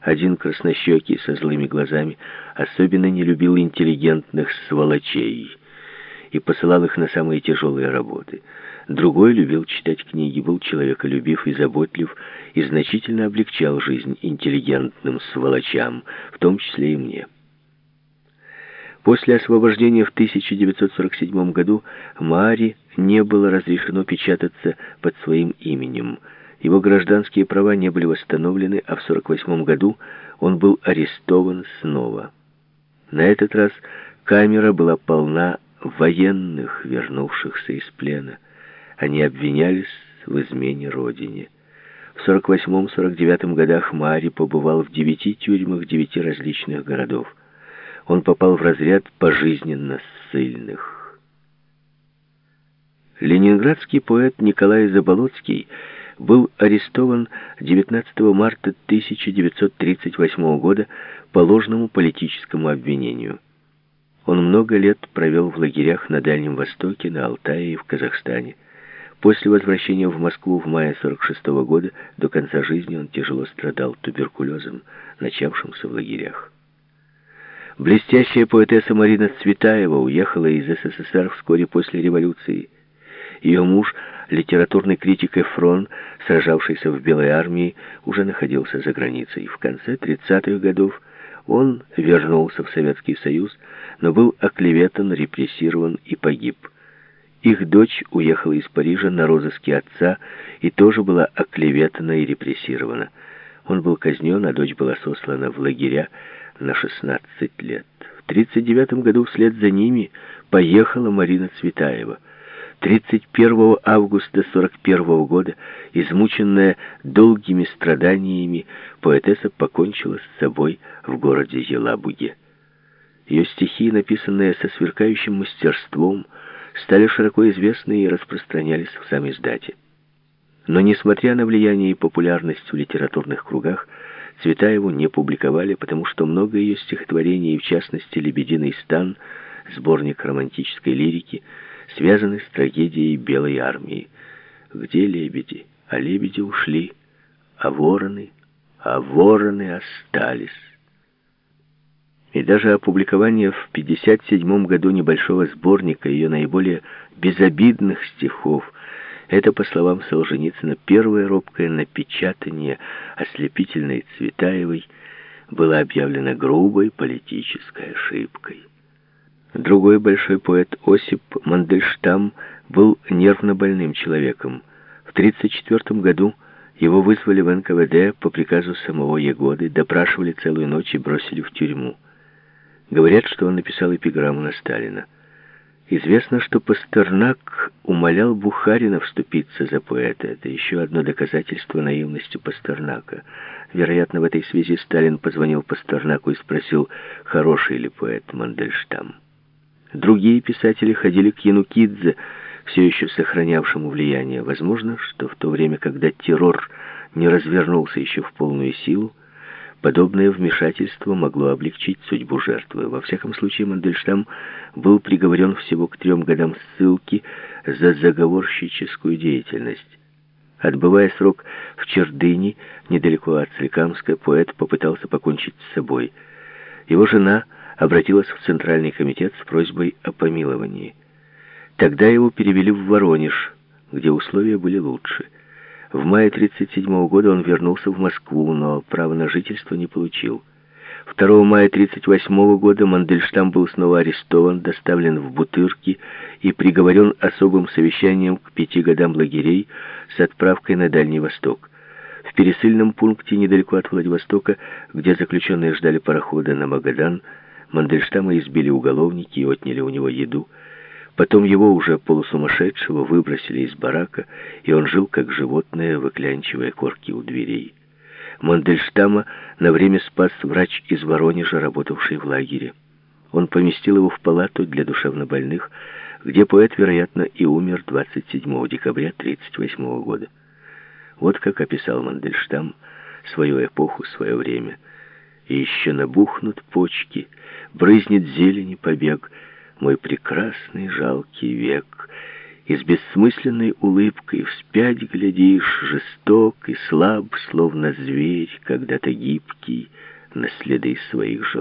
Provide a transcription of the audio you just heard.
Один краснощекий со злыми глазами особенно не любил интеллигентных сволочей и посылал их на самые тяжелые работы. Другой любил читать книги, был человеколюбив и заботлив, и значительно облегчал жизнь интеллигентным сволочам, в том числе и мне. После освобождения в 1947 году Мари не было разрешено печататься под своим именем – его гражданские права не были восстановлены, а в 1948 году он был арестован снова. На этот раз камера была полна военных, вернувшихся из плена. Они обвинялись в измене родине. В 48-49 годах Мари побывал в девяти тюрьмах девяти различных городов. Он попал в разряд пожизненно ссыльных. Ленинградский поэт Николай Заболоцкий был арестован 19 марта 1938 года по ложному политическому обвинению. Он много лет провел в лагерях на Дальнем Востоке, на Алтае и в Казахстане. После возвращения в Москву в мае 46 -го года до конца жизни он тяжело страдал туберкулезом, начавшимся в лагерях. Блестящая поэтесса Марина Цветаева уехала из СССР вскоре после революции. Ее муж литературный критик Эфрон, сражавшийся в Белой армии, уже находился за границей. В конце 30-х годов он вернулся в Советский Союз, но был оклеветан, репрессирован и погиб. Их дочь уехала из Парижа на розыске отца и тоже была оклеветана и репрессирована. Он был казнен, а дочь была сослана в лагеря на 16 лет. В 1939 году вслед за ними поехала Марина Цветаева – 31 августа 41 года, измученная долгими страданиями, поэтесса покончила с собой в городе Елабуге. Ее стихи, написанные со сверкающим мастерством, стали широко известны и распространялись в самой издате. Но, несмотря на влияние и популярность в литературных кругах, Цветаеву не публиковали, потому что много ее стихотворений, в частности «Лебединый стан», сборник романтической лирики, связаны с трагедией Белой армии. Где лебеди? А лебеди ушли, а вороны, а вороны остались. И даже опубликование в 1957 году небольшого сборника ее наиболее безобидных стихов это, по словам Солженицына, первое робкое напечатание ослепительной Цветаевой было объявлено грубой политической ошибкой. Другой большой поэт Осип Мандельштам был нервно больным человеком. В 1934 году его вызвали в НКВД по приказу самого Егоды, допрашивали целую ночь и бросили в тюрьму. Говорят, что он написал эпиграмму на Сталина. Известно, что Пастернак умолял Бухарина вступиться за поэта. Это еще одно доказательство наивности Пастернака. Вероятно, в этой связи Сталин позвонил Пастернаку и спросил, хороший ли поэт Мандельштам. Другие писатели ходили к Янукидзе, все еще сохранявшему влияние. Возможно, что в то время, когда террор не развернулся еще в полную силу, подобное вмешательство могло облегчить судьбу жертвы. Во всяком случае, Мандельштам был приговорен всего к трем годам ссылки за заговорщическую деятельность. Отбывая срок в Чердыне, недалеко от Соликамска, поэт попытался покончить с собой. Его жена обратилась в Центральный комитет с просьбой о помиловании. Тогда его перевели в Воронеж, где условия были лучше. В мае 1937 года он вернулся в Москву, но право на жительство не получил. 2 мая 1938 года Мандельштам был снова арестован, доставлен в Бутырки и приговорен особым совещанием к пяти годам лагерей с отправкой на Дальний Восток. В пересыльном пункте недалеко от Владивостока, где заключенные ждали парохода на Магадан, Мандельштама избили уголовники и отняли у него еду. Потом его, уже полусумасшедшего, выбросили из барака, и он жил как животное, выклянчивая корки у дверей. Мандельштама на время спас врач из Воронежа, работавший в лагере. Он поместил его в палату для душевнобольных, где поэт, вероятно, и умер 27 декабря 1938 года. Вот как описал Мандельштам свою эпоху, свое время. И еще набухнут почки — брызнет зелени побег, мой прекрасный жалкий век, и с бессмысленной улыбкой вспять глядишь, жесток и слаб, словно зверь, когда-то гибкий, на следы своих же.